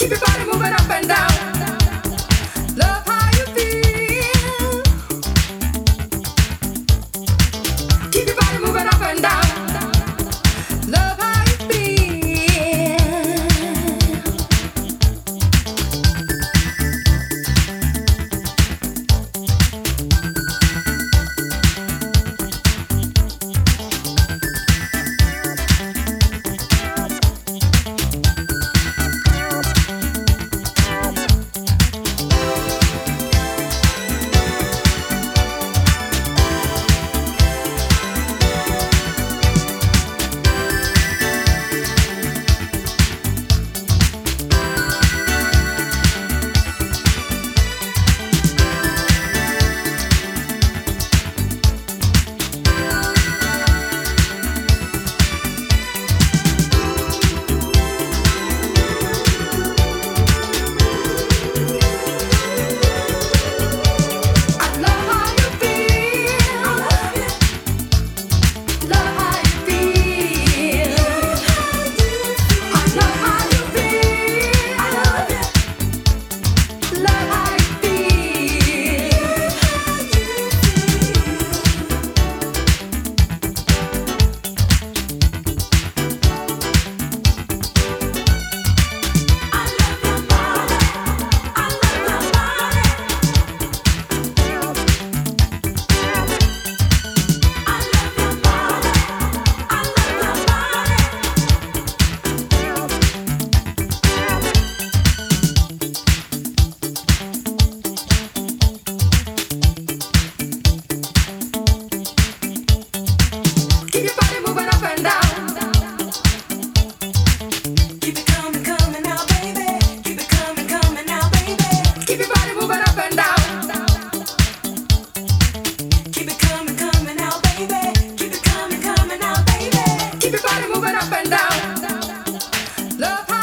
Keep your body moving up and down. up and down. Love